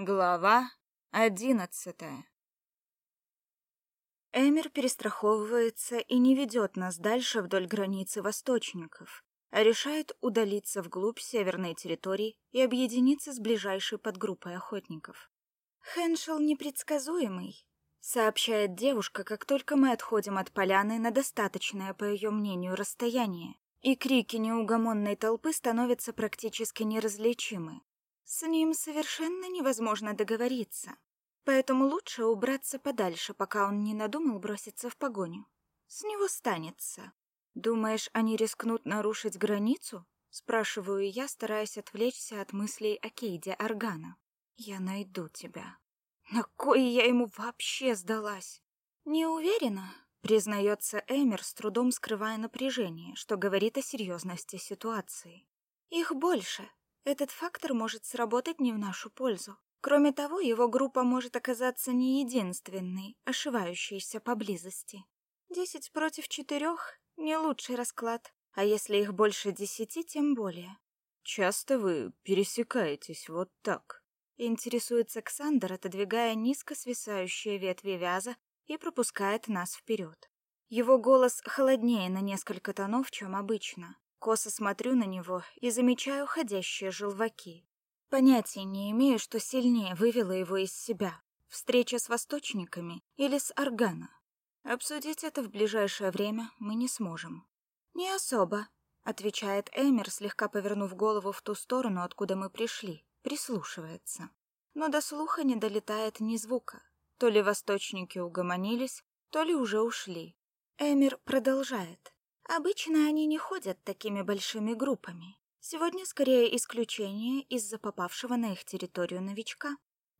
Глава одиннадцатая Эмир перестраховывается и не ведет нас дальше вдоль границы восточников, а решает удалиться вглубь северной территории и объединиться с ближайшей подгруппой охотников. Хеншел непредсказуемый, сообщает девушка, как только мы отходим от поляны на достаточное, по ее мнению, расстояние, и крики неугомонной толпы становятся практически неразличимы. С ним совершенно невозможно договориться, поэтому лучше убраться подальше, пока он не надумал броситься в погоню. С него станется. Думаешь, они рискнут нарушить границу? Спрашиваю я, стараясь отвлечься от мыслей о Кейде Аргана. Я найду тебя. На кой я ему вообще сдалась? Не уверена, признается Эмер, с трудом скрывая напряжение, что говорит о серьезности ситуации. Их больше. Этот фактор может сработать не в нашу пользу. Кроме того, его группа может оказаться не единственной, ошивающейся поблизости. Десять против четырех — не лучший расклад, а если их больше десяти, тем более. Часто вы пересекаетесь вот так? Интересуется Ксандр, отодвигая низко свисающие ветви вяза и пропускает нас вперед. Его голос холоднее на несколько тонов, чем обычно. Косо смотрю на него и замечаю ходящие желваки. Понятия не имею, что сильнее вывело его из себя. Встреча с восточниками или с Аргана. Обсудить это в ближайшее время мы не сможем. «Не особо», — отвечает Эмер, слегка повернув голову в ту сторону, откуда мы пришли прислушивается. Но до слуха не долетает ни звука. То ли восточники угомонились, то ли уже ушли. Эмир продолжает. Обычно они не ходят такими большими группами. Сегодня скорее исключение из-за попавшего на их территорию новичка.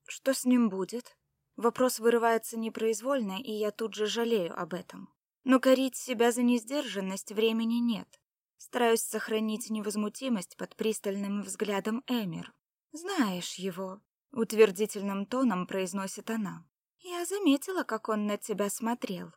Что с ним будет? Вопрос вырывается непроизвольно, и я тут же жалею об этом. Но корить себя за несдержанность времени нет. Стараюсь сохранить невозмутимость под пристальным взглядом Эмир. «Знаешь его», — утвердительным тоном произносит она. «Я заметила, как он на тебя смотрел».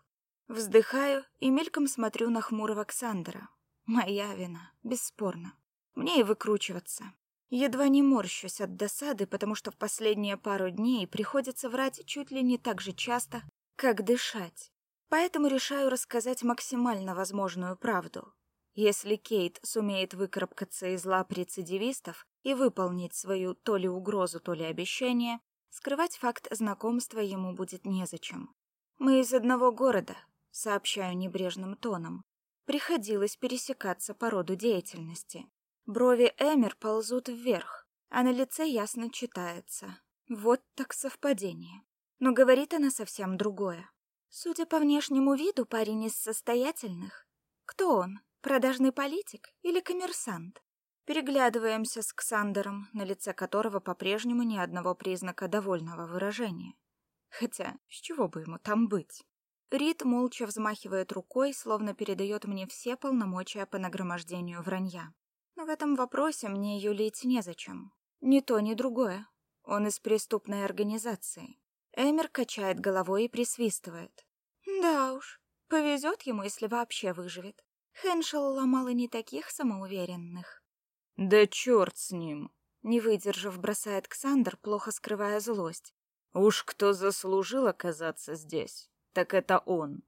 Вздыхаю и мельком смотрю на хмурого Ксандера. Моя вина, бесспорно. Мне и выкручиваться. Едва не морщусь от досады, потому что в последние пару дней приходится врать чуть ли не так же часто, как дышать. Поэтому решаю рассказать максимально возможную правду. Если Кейт сумеет выкарабкаться из лап рецидивистов, и выполнить свою то ли угрозу, то ли обещание, скрывать факт знакомства ему будет незачем. «Мы из одного города», — сообщаю небрежным тоном. Приходилось пересекаться по роду деятельности. Брови Эмер ползут вверх, а на лице ясно читается. Вот так совпадение. Но говорит она совсем другое. Судя по внешнему виду, парень из состоятельных. Кто он? Продажный политик или коммерсант? Переглядываемся с Ксандером, на лице которого по-прежнему ни одного признака довольного выражения. Хотя, с чего бы ему там быть? Рид молча взмахивает рукой, словно передает мне все полномочия по нагромождению вранья. Но в этом вопросе мне юлить незачем. Ни то, ни другое. Он из преступной организации. Эмер качает головой и присвистывает. Да уж, повезет ему, если вообще выживет. Хеншел ломал и не таких самоуверенных. Да черт с ним. Не выдержав, бросает Ксандр, плохо скрывая злость. Уж кто заслужил оказаться здесь, так это он.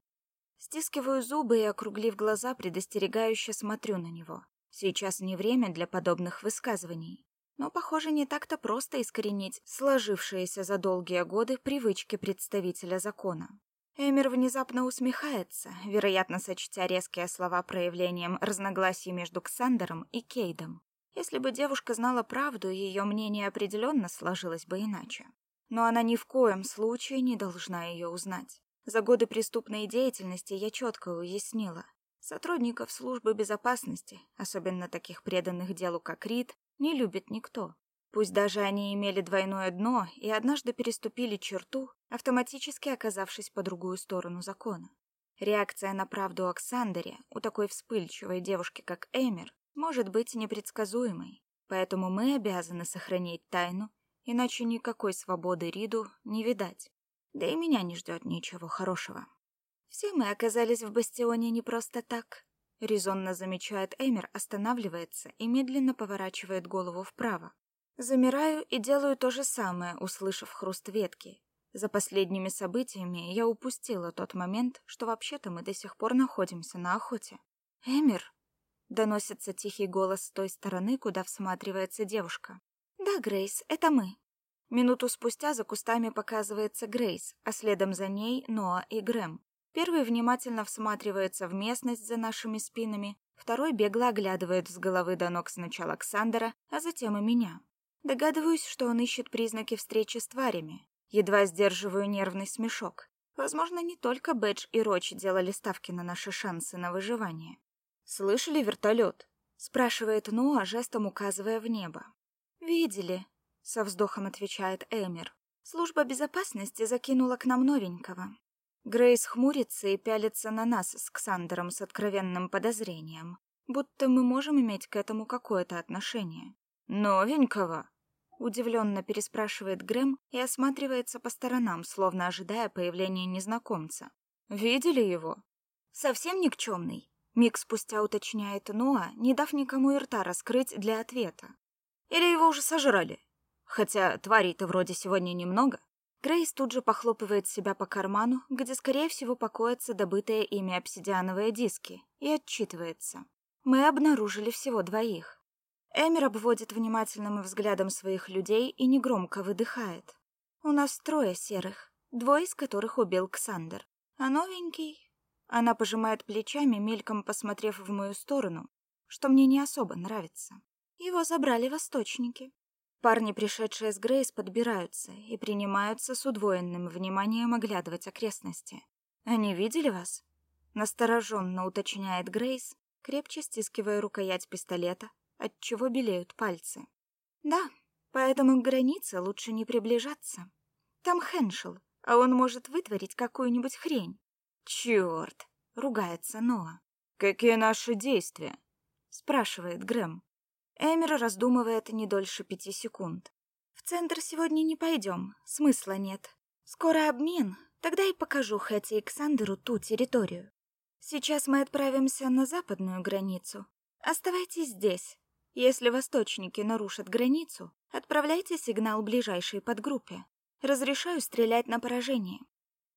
Стискиваю зубы и, округлив глаза, предостерегающе смотрю на него. Сейчас не время для подобных высказываний. Но, похоже, не так-то просто искоренить сложившиеся за долгие годы привычки представителя закона. Эмир внезапно усмехается, вероятно, сочтя резкие слова проявлением разногласий между Ксандером и Кейдом. Если бы девушка знала правду, ее мнение определенно сложилось бы иначе. Но она ни в коем случае не должна ее узнать. За годы преступной деятельности я четко уяснила. Сотрудников службы безопасности, особенно таких преданных делу, как Рид, не любит никто. Пусть даже они имели двойное дно и однажды переступили черту, автоматически оказавшись по другую сторону закона. Реакция на правду Оксандере у такой вспыльчивой девушки, как Эмер, может быть непредсказуемой, поэтому мы обязаны сохранить тайну, иначе никакой свободы Риду не видать. Да и меня не ждет ничего хорошего. Все мы оказались в бастионе не просто так. Резонно замечает Эмер, останавливается и медленно поворачивает голову вправо. Замираю и делаю то же самое, услышав хруст ветки. За последними событиями я упустила тот момент, что вообще-то мы до сих пор находимся на охоте. «Эмир!» — доносится тихий голос с той стороны, куда всматривается девушка. «Да, Грейс, это мы». Минуту спустя за кустами показывается Грейс, а следом за ней Ноа и Грэм. Первый внимательно всматривается в местность за нашими спинами, второй бегло оглядывает с головы до ног сначала Александра, а затем и меня. Догадываюсь, что он ищет признаки встречи с тварями. Едва сдерживаю нервный смешок. Возможно, не только Бэдж и Роч делали ставки на наши шансы на выживание. «Слышали вертолет?» — спрашивает Ноа, жестом указывая в небо. «Видели», — со вздохом отвечает Эмир. «Служба безопасности закинула к нам новенького». Грейс хмурится и пялится на нас с Ксандером с откровенным подозрением, будто мы можем иметь к этому какое-то отношение. «Новенького?» Удивленно переспрашивает Грэм и осматривается по сторонам, словно ожидая появления незнакомца. «Видели его?» «Совсем никчемный», — миг спустя уточняет Ноа, не дав никому и рта раскрыть для ответа. «Или его уже сожрали? Хотя тварей-то вроде сегодня немного». Грейс тут же похлопывает себя по карману, где, скорее всего, покоятся добытые ими обсидиановые диски, и отчитывается. «Мы обнаружили всего двоих. Эмир обводит внимательным взглядом своих людей и негромко выдыхает. «У нас трое серых, двое из которых убил Ксандер. А новенький...» Она пожимает плечами, мельком посмотрев в мою сторону, что мне не особо нравится. Его забрали восточники. Парни, пришедшие с Грейс, подбираются и принимаются с удвоенным вниманием оглядывать окрестности. «Они видели вас?» Настороженно уточняет Грейс, крепче стискивая рукоять пистолета, отчего белеют пальцы. Да, поэтому к границе лучше не приближаться. Там Хеншел, а он может вытворить какую-нибудь хрень. Черт! ругается Ноа. Какие наши действия? спрашивает Грэм. Эмир раздумывает не дольше пяти секунд. В центр сегодня не пойдем, смысла нет. Скоро обмен, тогда и покажу Хэти и Ксандеру ту территорию. Сейчас мы отправимся на западную границу. Оставайтесь здесь. Если восточники нарушат границу, отправляйте сигнал ближайшей подгруппе. Разрешаю стрелять на поражение.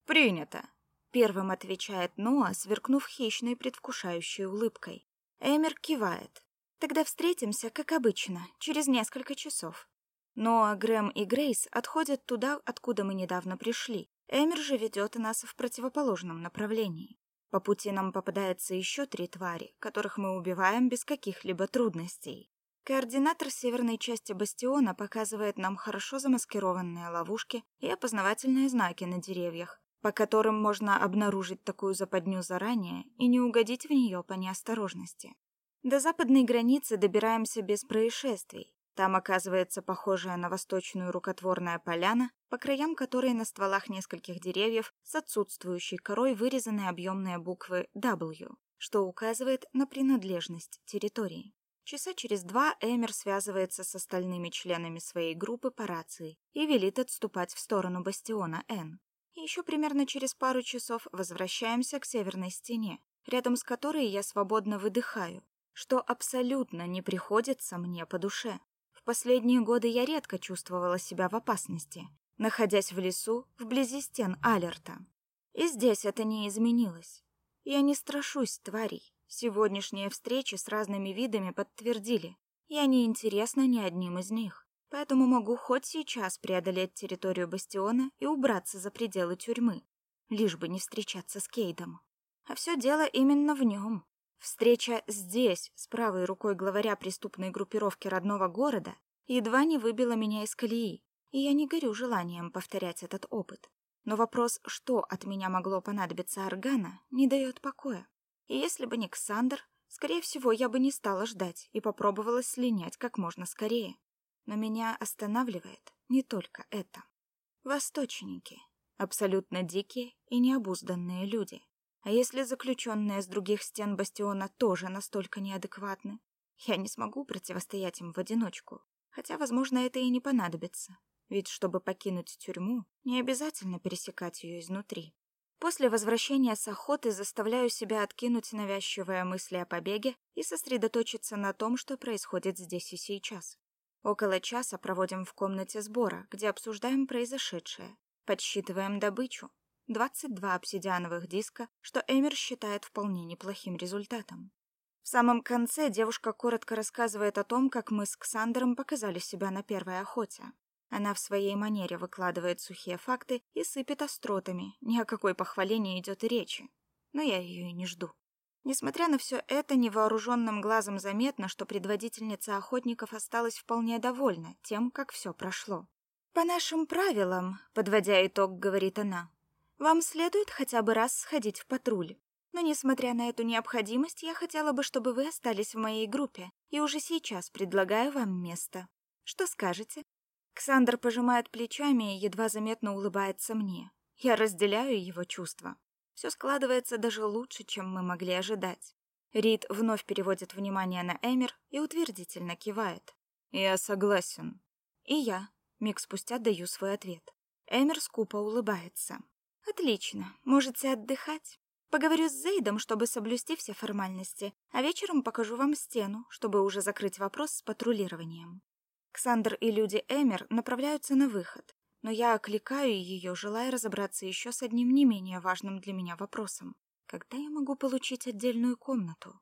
Принято. Первым отвечает Ноа, сверкнув хищной предвкушающей улыбкой. Эмир кивает. Тогда встретимся, как обычно, через несколько часов. Ноа, Грэм и Грейс отходят туда, откуда мы недавно пришли. Эмир же ведет нас в противоположном направлении. По пути нам попадается еще три твари, которых мы убиваем без каких-либо трудностей. Координатор северной части бастиона показывает нам хорошо замаскированные ловушки и опознавательные знаки на деревьях, по которым можно обнаружить такую западню заранее и не угодить в нее по неосторожности. До западной границы добираемся без происшествий, там оказывается похожая на восточную рукотворная поляна, по краям которой на стволах нескольких деревьев с отсутствующей корой вырезаны объемные буквы W, что указывает на принадлежность территории. Часа через два Эмер связывается с остальными членами своей группы по рации и велит отступать в сторону бастиона Н. Еще примерно через пару часов возвращаемся к северной стене, рядом с которой я свободно выдыхаю, что абсолютно не приходится мне по душе последние годы я редко чувствовала себя в опасности, находясь в лесу вблизи стен Алерта. И здесь это не изменилось. Я не страшусь тварей. Сегодняшние встречи с разными видами подтвердили. Я не интересна ни одним из них. Поэтому могу хоть сейчас преодолеть территорию бастиона и убраться за пределы тюрьмы, лишь бы не встречаться с Кейдом. А все дело именно в нем. Встреча здесь, с правой рукой главаря преступной группировки родного города, едва не выбила меня из колеи, и я не горю желанием повторять этот опыт. Но вопрос, что от меня могло понадобиться Органа, не дает покоя. И если бы не Ксандр, скорее всего, я бы не стала ждать и попробовала слинять как можно скорее. Но меня останавливает не только это. Восточники. Абсолютно дикие и необузданные люди. А если заключенные с других стен бастиона тоже настолько неадекватны? Я не смогу противостоять им в одиночку. Хотя, возможно, это и не понадобится. Ведь чтобы покинуть тюрьму, не обязательно пересекать ее изнутри. После возвращения с охоты заставляю себя откинуть навязчивые мысли о побеге и сосредоточиться на том, что происходит здесь и сейчас. Около часа проводим в комнате сбора, где обсуждаем произошедшее. Подсчитываем добычу. 22 обсидиановых диска, что Эмир считает вполне неплохим результатом. В самом конце девушка коротко рассказывает о том, как мы с Ксандером показали себя на первой охоте. Она в своей манере выкладывает сухие факты и сыпет остротами, ни о какой похвале не идет и речи. Но я ее и не жду. Несмотря на все это, невооруженным глазом заметно, что предводительница охотников осталась вполне довольна тем, как все прошло. «По нашим правилам», — подводя итог, говорит она, «вам следует хотя бы раз сходить в патруль. Но, несмотря на эту необходимость, я хотела бы, чтобы вы остались в моей группе, и уже сейчас предлагаю вам место. Что скажете?» Ксандр пожимает плечами и едва заметно улыбается мне. Я разделяю его чувства. Все складывается даже лучше, чем мы могли ожидать. Рид вновь переводит внимание на Эмир и утвердительно кивает. «Я согласен». «И я». Миг спустя даю свой ответ. Эмир скупо улыбается. «Отлично. Можете отдыхать. Поговорю с Зейдом, чтобы соблюсти все формальности, а вечером покажу вам стену, чтобы уже закрыть вопрос с патрулированием». Ксандр и люди Эмир направляются на выход, но я окликаю ее, желая разобраться еще с одним не менее важным для меня вопросом. Когда я могу получить отдельную комнату?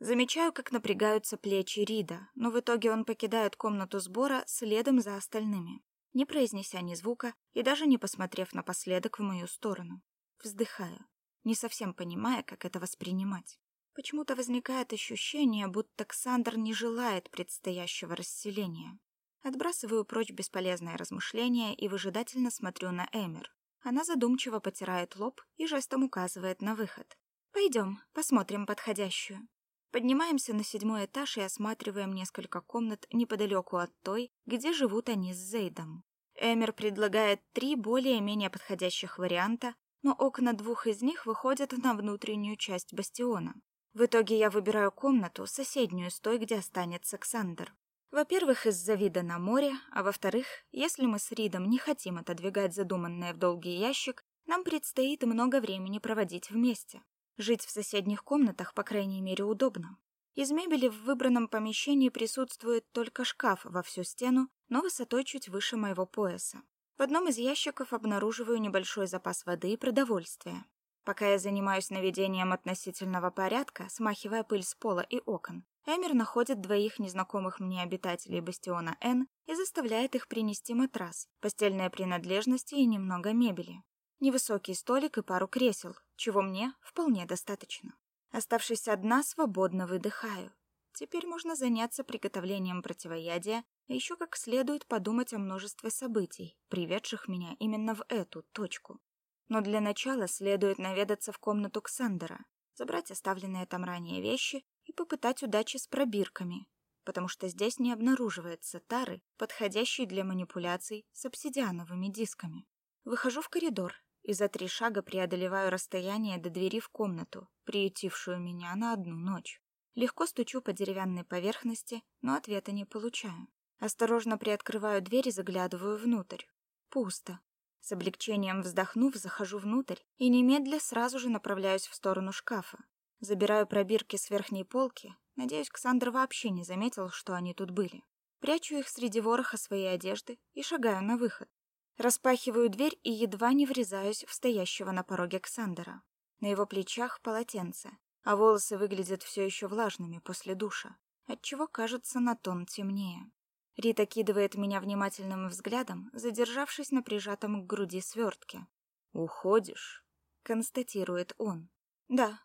Замечаю, как напрягаются плечи Рида, но в итоге он покидает комнату сбора следом за остальными, не произнеся ни звука и даже не посмотрев напоследок в мою сторону. Вздыхаю, не совсем понимая, как это воспринимать. Почему-то возникает ощущение, будто Ксандр не желает предстоящего расселения. Отбрасываю прочь бесполезные размышления и выжидательно смотрю на Эмер. Она задумчиво потирает лоб и жестом указывает на выход. «Пойдем, посмотрим подходящую». Поднимаемся на седьмой этаж и осматриваем несколько комнат неподалеку от той, где живут они с Зейдом. Эмер предлагает три более-менее подходящих варианта, но окна двух из них выходят на внутреннюю часть бастиона. В итоге я выбираю комнату, соседнюю с той, где останется Ксандер. Во-первых, из-за вида на море, а во-вторых, если мы с Ридом не хотим отодвигать задуманное в долгий ящик, нам предстоит много времени проводить вместе. Жить в соседних комнатах, по крайней мере, удобно. Из мебели в выбранном помещении присутствует только шкаф во всю стену, но высотой чуть выше моего пояса. В одном из ящиков обнаруживаю небольшой запас воды и продовольствия. Пока я занимаюсь наведением относительного порядка, смахивая пыль с пола и окон, Эмир находит двоих незнакомых мне обитателей бастиона Н и заставляет их принести матрас, постельные принадлежности и немного мебели. Невысокий столик и пару кресел, чего мне вполне достаточно. Оставшись одна, свободно выдыхаю. Теперь можно заняться приготовлением противоядия, и еще как следует подумать о множестве событий, приведших меня именно в эту точку. Но для начала следует наведаться в комнату Ксандера, забрать оставленные там ранее вещи и попытать удачи с пробирками, потому что здесь не обнаруживается тары, подходящей для манипуляций с обсидиановыми дисками. Выхожу в коридор и за три шага преодолеваю расстояние до двери в комнату, приютившую меня на одну ночь. Легко стучу по деревянной поверхности, но ответа не получаю. Осторожно приоткрываю дверь и заглядываю внутрь. Пусто. С облегчением вздохнув, захожу внутрь и немедля сразу же направляюсь в сторону шкафа. Забираю пробирки с верхней полки. Надеюсь, Ксандр вообще не заметил, что они тут были. Прячу их среди вороха своей одежды и шагаю на выход. Распахиваю дверь и едва не врезаюсь в стоящего на пороге Ксандера. На его плечах полотенце, а волосы выглядят все еще влажными после душа, отчего кажутся на тон темнее. Рита кидывает меня внимательным взглядом, задержавшись на прижатом к груди свертке. «Уходишь?» — констатирует он. «Да»,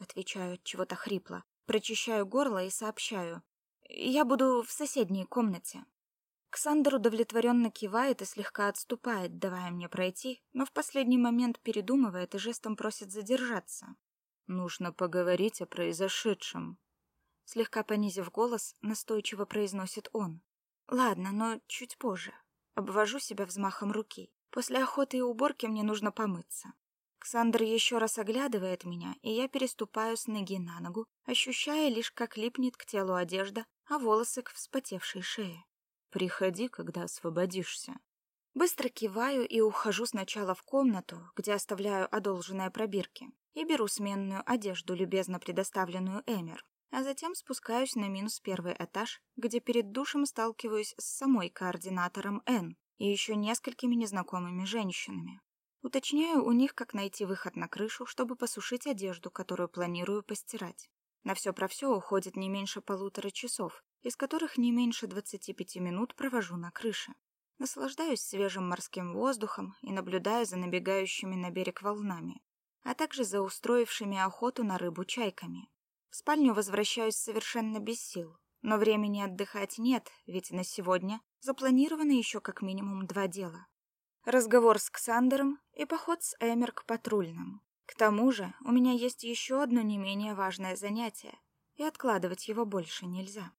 Отвечаю чего-то хрипло, прочищаю горло и сообщаю. Я буду в соседней комнате. Ксандр удовлетворенно кивает и слегка отступает, давая мне пройти, но в последний момент передумывает и жестом просит задержаться. «Нужно поговорить о произошедшем», — слегка понизив голос, настойчиво произносит он. «Ладно, но чуть позже. Обвожу себя взмахом руки. После охоты и уборки мне нужно помыться. Ксандр еще раз оглядывает меня, и я переступаю с ноги на ногу, ощущая лишь, как липнет к телу одежда, а волосы к вспотевшей шее. «Приходи, когда освободишься». Быстро киваю и ухожу сначала в комнату, где оставляю одолженные пробирки, и беру сменную одежду, любезно предоставленную Эмер. а затем спускаюсь на минус первый этаж, где перед душем сталкиваюсь с самой координатором Н и еще несколькими незнакомыми женщинами. Уточняю у них, как найти выход на крышу, чтобы посушить одежду, которую планирую постирать. На все про все уходит не меньше полутора часов, из которых не меньше 25 минут провожу на крыше. Наслаждаюсь свежим морским воздухом и наблюдаю за набегающими на берег волнами, а также за устроившими охоту на рыбу чайками. В спальню возвращаюсь совершенно без сил, но времени отдыхать нет, ведь на сегодня запланировано еще как минимум два дела. Разговор с Ксандером и поход с Эмер к патрульным. К тому же у меня есть еще одно не менее важное занятие, и откладывать его больше нельзя.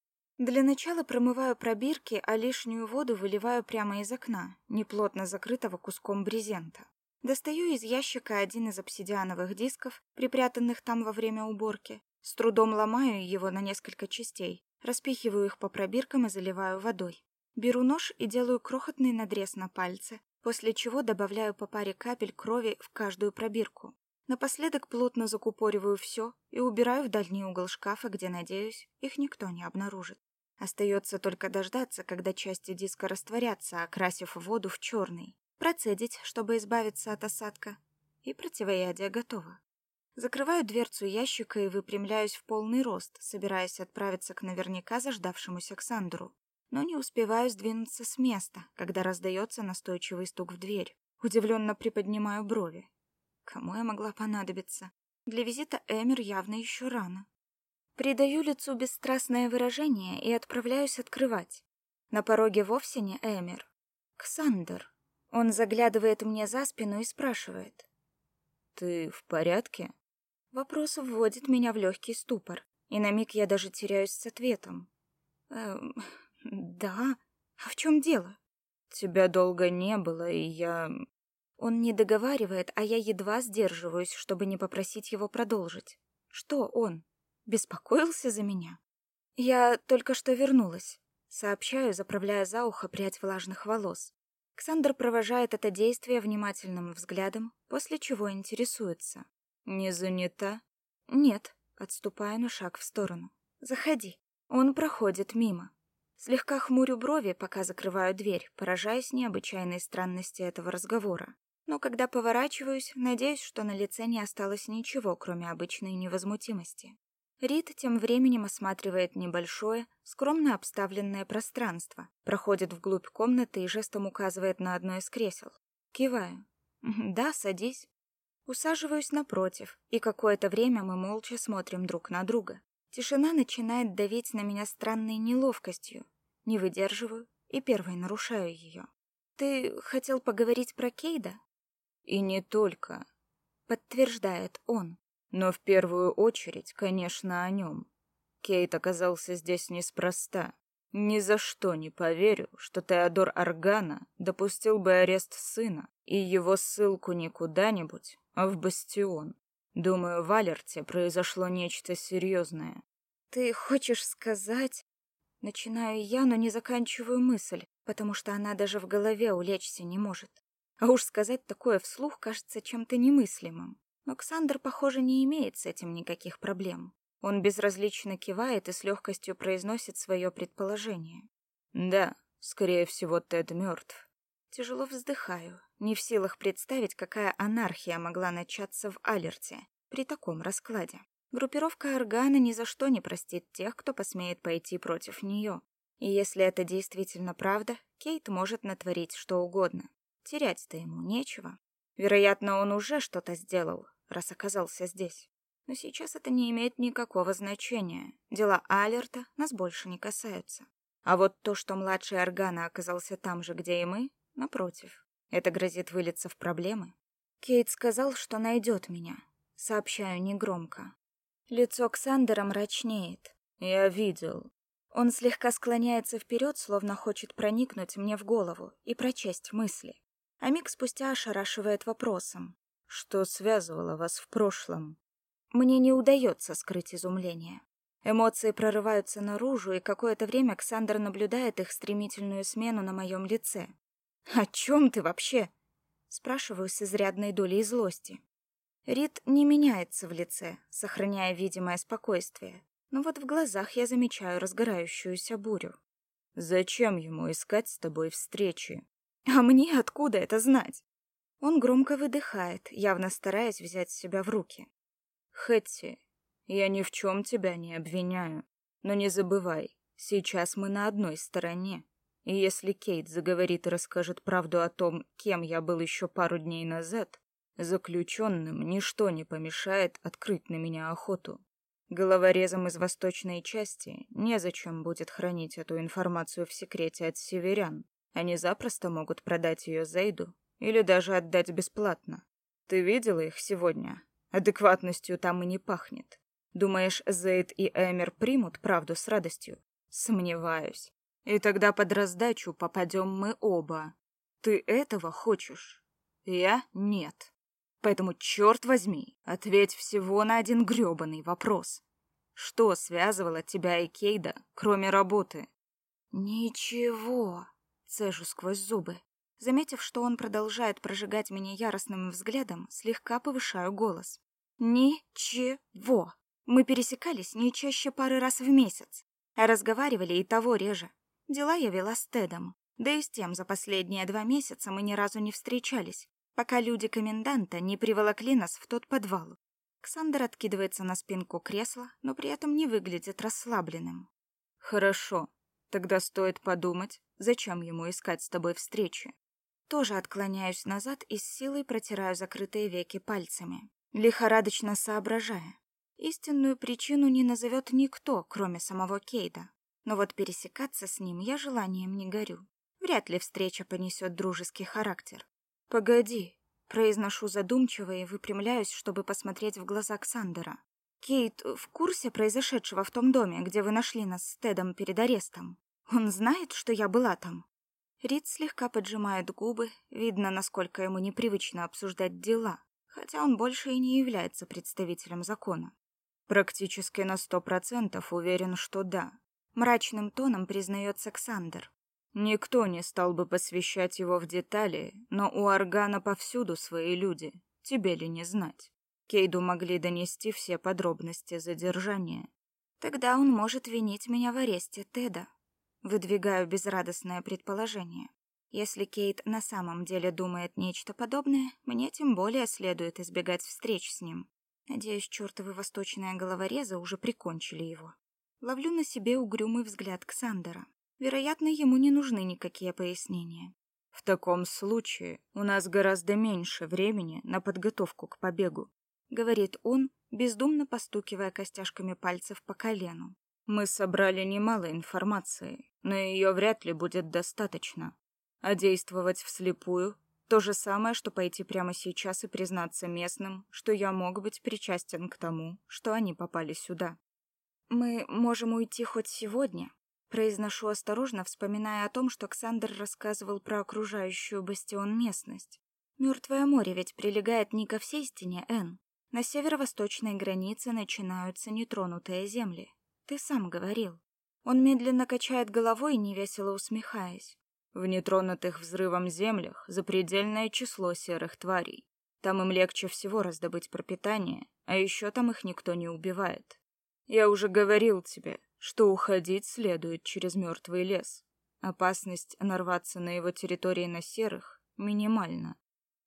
Для начала промываю пробирки, а лишнюю воду выливаю прямо из окна, неплотно закрытого куском брезента. Достаю из ящика один из обсидиановых дисков, припрятанных там во время уборки, с трудом ломаю его на несколько частей, распихиваю их по пробиркам и заливаю водой. Беру нож и делаю крохотный надрез на пальце, после чего добавляю по паре капель крови в каждую пробирку. Напоследок плотно закупориваю все и убираю в дальний угол шкафа, где, надеюсь, их никто не обнаружит. Остается только дождаться, когда части диска растворятся, окрасив воду в черный, процедить, чтобы избавиться от осадка, и противоядие готово. Закрываю дверцу ящика и выпрямляюсь в полный рост, собираясь отправиться к наверняка заждавшемуся Ксандру. Но не успеваю сдвинуться с места, когда раздается настойчивый стук в дверь. Удивленно приподнимаю брови. Кому я могла понадобиться? Для визита Эмер явно еще рано. Придаю лицу бесстрастное выражение и отправляюсь открывать. На пороге вовсе не Эмер. Ксандер. Он заглядывает мне за спину и спрашивает. «Ты в порядке?» Вопрос вводит меня в легкий ступор, и на миг я даже теряюсь с ответом. «Эм, да. А в чем дело?» «Тебя долго не было, и я...» Он не договаривает, а я едва сдерживаюсь, чтобы не попросить его продолжить. Что он? Беспокоился за меня? Я только что вернулась. Сообщаю, заправляя за ухо прядь влажных волос. Ксандр провожает это действие внимательным взглядом, после чего интересуется. «Не занята?» «Нет», отступая на шаг в сторону. «Заходи». Он проходит мимо. Слегка хмурю брови, пока закрываю дверь, поражаясь необычайной странности этого разговора но когда поворачиваюсь, надеюсь, что на лице не осталось ничего, кроме обычной невозмутимости. Рид тем временем осматривает небольшое, скромно обставленное пространство, проходит вглубь комнаты и жестом указывает на одно из кресел. Киваю. «Да, садись». Усаживаюсь напротив, и какое-то время мы молча смотрим друг на друга. Тишина начинает давить на меня странной неловкостью. Не выдерживаю и первой нарушаю ее. «Ты хотел поговорить про Кейда?» И не только, подтверждает он. Но в первую очередь, конечно, о нем. Кейт оказался здесь неспроста. Ни за что не поверю, что Теодор Аргана допустил бы арест сына и его ссылку не куда-нибудь, а в бастион. Думаю, в Алерте произошло нечто серьезное. Ты хочешь сказать... Начинаю я, но не заканчиваю мысль, потому что она даже в голове улечься не может. А уж сказать такое вслух кажется чем-то немыслимым. Но Ксандр, похоже, не имеет с этим никаких проблем. Он безразлично кивает и с легкостью произносит свое предположение. «Да, скорее всего, Тед мертв». Тяжело вздыхаю, не в силах представить, какая анархия могла начаться в Алерте при таком раскладе. Группировка Органа ни за что не простит тех, кто посмеет пойти против нее. И если это действительно правда, Кейт может натворить что угодно. Терять-то ему нечего. Вероятно, он уже что-то сделал, раз оказался здесь. Но сейчас это не имеет никакого значения. Дела Алерта нас больше не касаются. А вот то, что младший Органа оказался там же, где и мы, напротив. Это грозит вылиться в проблемы. Кейт сказал, что найдет меня. Сообщаю негромко. Лицо Ксандера мрачнеет. Я видел. Он слегка склоняется вперед, словно хочет проникнуть мне в голову и прочесть мысли а миг спустя ошарашивает вопросом. «Что связывало вас в прошлом?» Мне не удается скрыть изумление. Эмоции прорываются наружу, и какое-то время Ксандр наблюдает их стремительную смену на моем лице. «О чем ты вообще?» Спрашиваю с изрядной долей злости. Рид не меняется в лице, сохраняя видимое спокойствие, Но вот в глазах я замечаю разгорающуюся бурю. Зачем ему искать с тобой встречи? А мне откуда это знать? Он громко выдыхает, явно стараясь взять себя в руки. Хэтти, я ни в чем тебя не обвиняю. Но не забывай, сейчас мы на одной стороне. И если Кейт заговорит и расскажет правду о том, кем я был еще пару дней назад, заключенным ничто не помешает открыть на меня охоту. Головорезам из восточной части незачем будет хранить эту информацию в секрете от северян. Они запросто могут продать ее Зейду или даже отдать бесплатно. Ты видела их сегодня? Адекватностью там и не пахнет. Думаешь, Зейд и Эмер примут правду с радостью? Сомневаюсь. И тогда под раздачу попадем мы оба. Ты этого хочешь? Я — нет. Поэтому, черт возьми, ответь всего на один грёбаный вопрос. Что связывало тебя и Кейда, кроме работы? Ничего, цежу сквозь зубы. Заметив, что он продолжает прожигать меня яростным взглядом, слегка повышаю голос. Ничего. Мы пересекались не чаще пары раз в месяц, разговаривали и того реже. Дела я вела с Тедом. Да и с тем за последние два месяца мы ни разу не встречались пока люди коменданта не приволокли нас в тот подвал. Ксандер откидывается на спинку кресла, но при этом не выглядит расслабленным. Хорошо. Тогда стоит подумать, зачем ему искать с тобой встречи. Тоже отклоняюсь назад и с силой протираю закрытые веки пальцами, лихорадочно соображая. Истинную причину не назовет никто, кроме самого Кейда. Но вот пересекаться с ним я желанием не горю. Вряд ли встреча понесет дружеский характер. «Погоди», — произношу задумчиво и выпрямляюсь, чтобы посмотреть в глаза Ксандера. «Кейт в курсе произошедшего в том доме, где вы нашли нас с Тедом перед арестом? Он знает, что я была там?» Рид слегка поджимает губы, видно, насколько ему непривычно обсуждать дела, хотя он больше и не является представителем закона. Практически на сто процентов уверен, что да. Мрачным тоном признается Ксандер. Никто не стал бы посвящать его в детали, но у Аргана повсюду свои люди, тебе ли не знать. Кейду могли донести все подробности задержания. Тогда он может винить меня в аресте Теда. Выдвигаю безрадостное предположение. Если Кейт на самом деле думает нечто подобное, мне тем более следует избегать встреч с ним. Надеюсь, чертовы восточные головорезы уже прикончили его. Ловлю на себе угрюмый взгляд Ксандера. Вероятно, ему не нужны никакие пояснения. В таком случае у нас гораздо меньше времени на подготовку к побегу, говорит он, бездумно постукивая костяшками пальцев по колену. Мы собрали немало информации, но ее вряд ли будет достаточно. А действовать вслепую то же самое, что пойти прямо сейчас и признаться местным, что я мог быть причастен к тому, что они попали сюда. Мы можем уйти хоть сегодня, Произношу осторожно, вспоминая о том, что Ксандр рассказывал про окружающую бастион местность. Мертвое море ведь прилегает не ко всей стене Н. На северо-восточной границе начинаются нетронутые земли. Ты сам говорил. Он медленно качает головой, невесело усмехаясь. В нетронутых взрывом землях запредельное число серых тварей. Там им легче всего раздобыть пропитание, а еще там их никто не убивает. Я уже говорил тебе, что уходить следует через мертвый лес. Опасность нарваться на его территории на серых минимальна.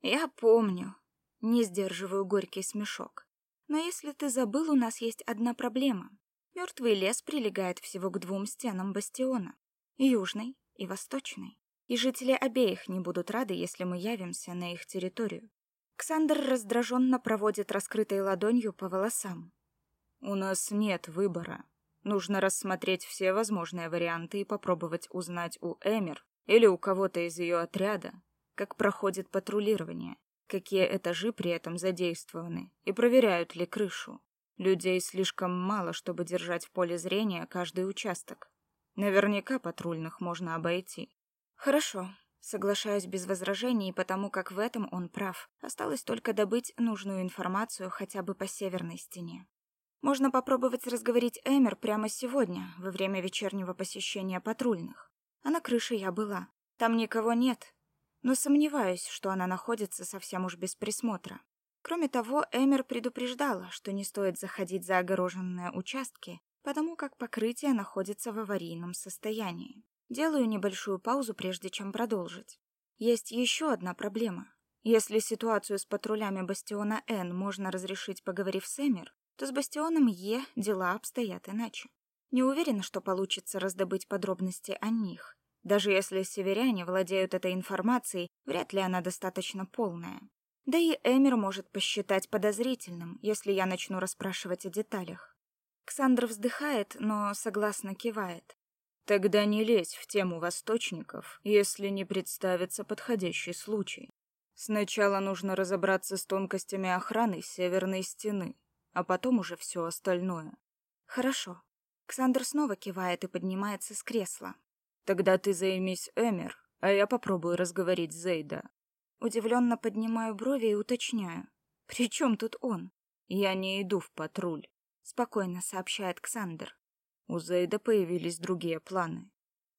Я помню. Не сдерживаю горький смешок. Но если ты забыл, у нас есть одна проблема. Мертвый лес прилегает всего к двум стенам бастиона. Южной и восточной. И жители обеих не будут рады, если мы явимся на их территорию. Ксандр раздраженно проводит раскрытой ладонью по волосам. «У нас нет выбора», Нужно рассмотреть все возможные варианты и попробовать узнать у Эмер или у кого-то из ее отряда, как проходит патрулирование, какие этажи при этом задействованы и проверяют ли крышу. Людей слишком мало, чтобы держать в поле зрения каждый участок. Наверняка патрульных можно обойти. Хорошо, соглашаюсь без возражений, потому как в этом он прав. Осталось только добыть нужную информацию хотя бы по северной стене. Можно попробовать разговорить Эмер прямо сегодня, во время вечернего посещения патрульных. А на крыше я была. Там никого нет, но сомневаюсь, что она находится совсем уж без присмотра. Кроме того, Эмер предупреждала, что не стоит заходить за огороженные участки, потому как покрытие находится в аварийном состоянии. Делаю небольшую паузу, прежде чем продолжить. Есть еще одна проблема. Если ситуацию с патрулями бастиона Н можно разрешить, поговорив с Эмир, то с бастионом Е дела обстоят иначе. Не уверена, что получится раздобыть подробности о них. Даже если северяне владеют этой информацией, вряд ли она достаточно полная. Да и Эмир может посчитать подозрительным, если я начну расспрашивать о деталях. Ксандр вздыхает, но согласно кивает. Тогда не лезь в тему восточников, если не представится подходящий случай. Сначала нужно разобраться с тонкостями охраны северной стены, а потом уже все остальное. Хорошо. Ксандр снова кивает и поднимается с кресла. Тогда ты займись Эмер, а я попробую разговорить Зейда. Удивленно поднимаю брови и уточняю. При чем тут он? Я не иду в патруль, спокойно сообщает Ксандр. У Зейда появились другие планы.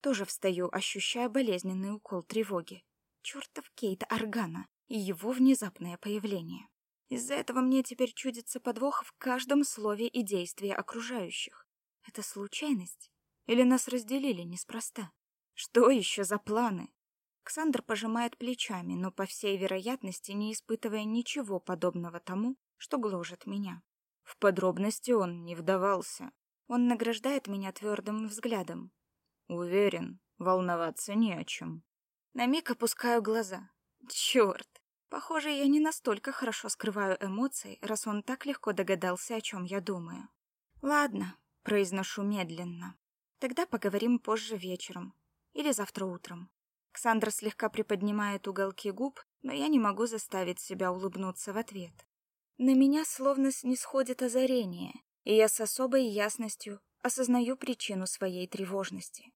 Тоже встаю, ощущая болезненный укол тревоги. Чертов Кейт Аргана и его внезапное появление. Из-за этого мне теперь чудится подвох в каждом слове и действии окружающих. Это случайность? Или нас разделили неспроста? Что еще за планы? Ксандр пожимает плечами, но, по всей вероятности, не испытывая ничего подобного тому, что гложет меня. В подробности он не вдавался. Он награждает меня твердым взглядом. Уверен, волноваться не о чем. На миг опускаю глаза. Черт! Похоже, я не настолько хорошо скрываю эмоции, раз он так легко догадался, о чем я думаю. Ладно, произношу медленно. Тогда поговорим позже вечером. Или завтра утром. Ксандра слегка приподнимает уголки губ, но я не могу заставить себя улыбнуться в ответ. На меня словно снисходит озарение, и я с особой ясностью осознаю причину своей тревожности.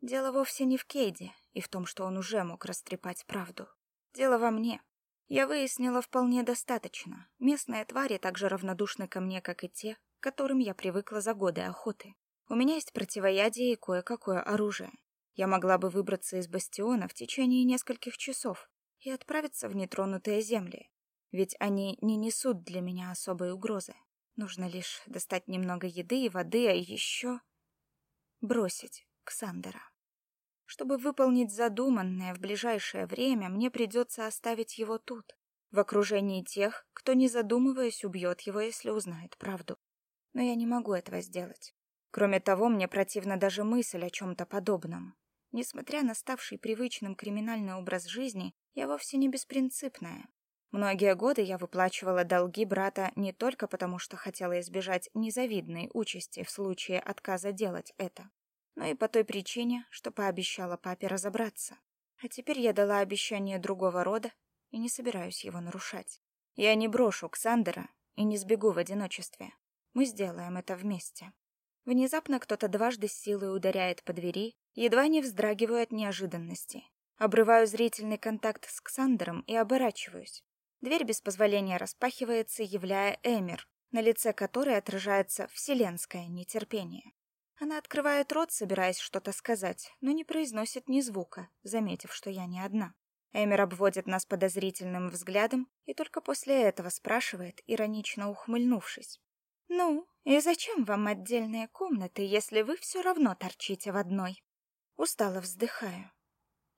Дело вовсе не в Кейде и в том, что он уже мог растрепать правду. Дело во мне. Я выяснила вполне достаточно. Местные твари так же равнодушны ко мне, как и те, к которым я привыкла за годы охоты. У меня есть противоядие и кое-какое оружие. Я могла бы выбраться из бастиона в течение нескольких часов и отправиться в нетронутые земли, ведь они не несут для меня особой угрозы. Нужно лишь достать немного еды и воды, а еще бросить Ксандера. Чтобы выполнить задуманное в ближайшее время, мне придется оставить его тут, в окружении тех, кто, не задумываясь, убьет его, если узнает правду. Но я не могу этого сделать. Кроме того, мне противна даже мысль о чем-то подобном. Несмотря на ставший привычным криминальный образ жизни, я вовсе не беспринципная. Многие годы я выплачивала долги брата не только потому, что хотела избежать незавидной участи в случае отказа делать это, но и по той причине, что пообещала папе разобраться. А теперь я дала обещание другого рода и не собираюсь его нарушать. Я не брошу Ксандера и не сбегу в одиночестве. Мы сделаем это вместе. Внезапно кто-то дважды с силой ударяет по двери, едва не вздрагиваю от неожиданности. Обрываю зрительный контакт с Ксандером и оборачиваюсь. Дверь без позволения распахивается, являя Эмир, на лице которой отражается вселенское нетерпение. Она открывает рот, собираясь что-то сказать, но не произносит ни звука, заметив, что я не одна. Эмир обводит нас подозрительным взглядом и только после этого спрашивает, иронично ухмыльнувшись. «Ну, и зачем вам отдельные комнаты, если вы все равно торчите в одной?» Устало вздыхаю.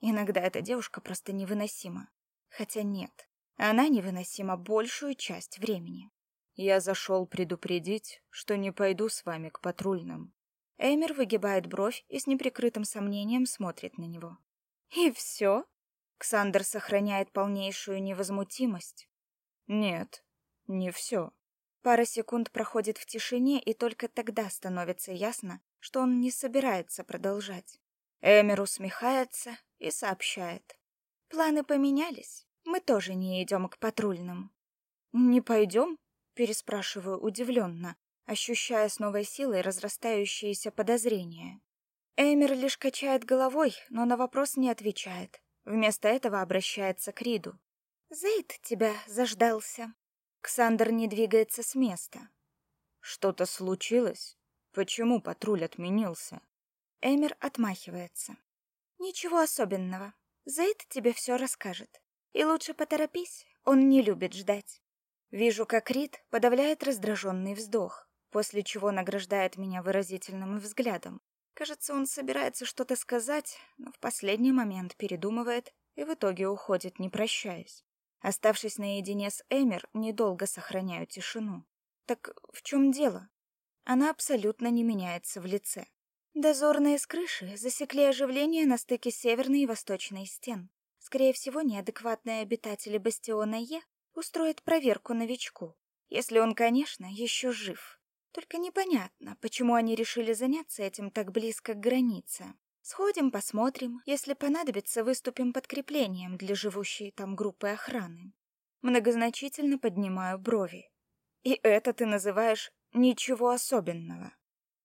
Иногда эта девушка просто невыносима. Хотя нет, она невыносима большую часть времени. Я зашел предупредить, что не пойду с вами к патрульным. Эмир выгибает бровь и с неприкрытым сомнением смотрит на него. «И все?» Ксандр сохраняет полнейшую невозмутимость. «Нет, не все. Пара секунд проходит в тишине, и только тогда становится ясно, что он не собирается продолжать. Эмир усмехается и сообщает. «Планы поменялись. Мы тоже не идем к патрульным». «Не пойдем?» — переспрашиваю удивленно, ощущая с новой силой разрастающиеся подозрения. Эмир лишь качает головой, но на вопрос не отвечает. Вместо этого обращается к Риду. «Зейд тебя заждался». Ксандр не двигается с места. Что-то случилось? Почему патруль отменился? Эмир отмахивается. Ничего особенного. Зейд тебе все расскажет. И лучше поторопись, он не любит ждать. Вижу, как Рид подавляет раздраженный вздох. после чего награждает меня выразительным взглядом. Кажется, он собирается что-то сказать, но в последний момент передумывает и в итоге уходит, не прощаясь. Оставшись наедине с Эмер, недолго сохраняю тишину. Так в чем дело? Она абсолютно не меняется в лице. Дозорные с крыши засекли оживление на стыке северной и восточной стен. Скорее всего, неадекватные обитатели бастиона Е устроят проверку новичку, если он, конечно, еще жив. Только непонятно, почему они решили заняться этим так близко к границе. Сходим, посмотрим. Если понадобится, выступим подкреплением для живущей там группы охраны. Многозначительно поднимаю брови. И это ты называешь ничего особенного.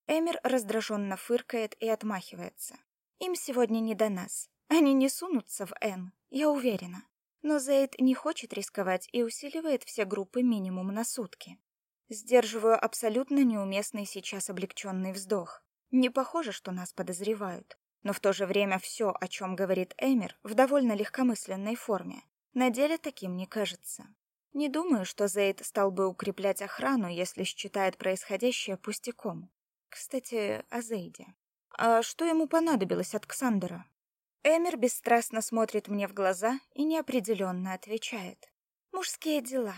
Эмир раздраженно фыркает и отмахивается. Им сегодня не до нас. Они не сунутся в Н, я уверена. Но Зейд не хочет рисковать и усиливает все группы минимум на сутки. Сдерживаю абсолютно неуместный сейчас облегченный вздох. Не похоже, что нас подозревают. Но в то же время все, о чем говорит Эмир, в довольно легкомысленной форме. На деле таким не кажется. Не думаю, что Зейд стал бы укреплять охрану, если считает происходящее пустяком. Кстати, о Зейде. А что ему понадобилось от Ксандера? Эмир бесстрастно смотрит мне в глаза и неопределенно отвечает. Мужские дела.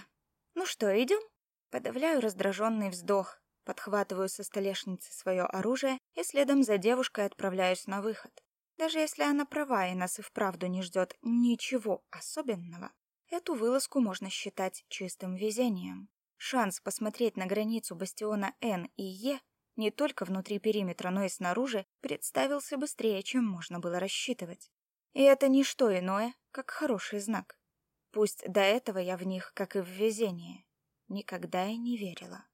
Ну что, идем? Подавляю раздраженный вздох, подхватываю со столешницы свое оружие и следом за девушкой отправляюсь на выход. Даже если она права и нас и вправду не ждет ничего особенного, эту вылазку можно считать чистым везением. Шанс посмотреть на границу бастиона Н и Е не только внутри периметра, но и снаружи, представился быстрее, чем можно было рассчитывать. И это не что иное, как хороший знак. Пусть до этого я в них, как и в везении, никогда и не верила.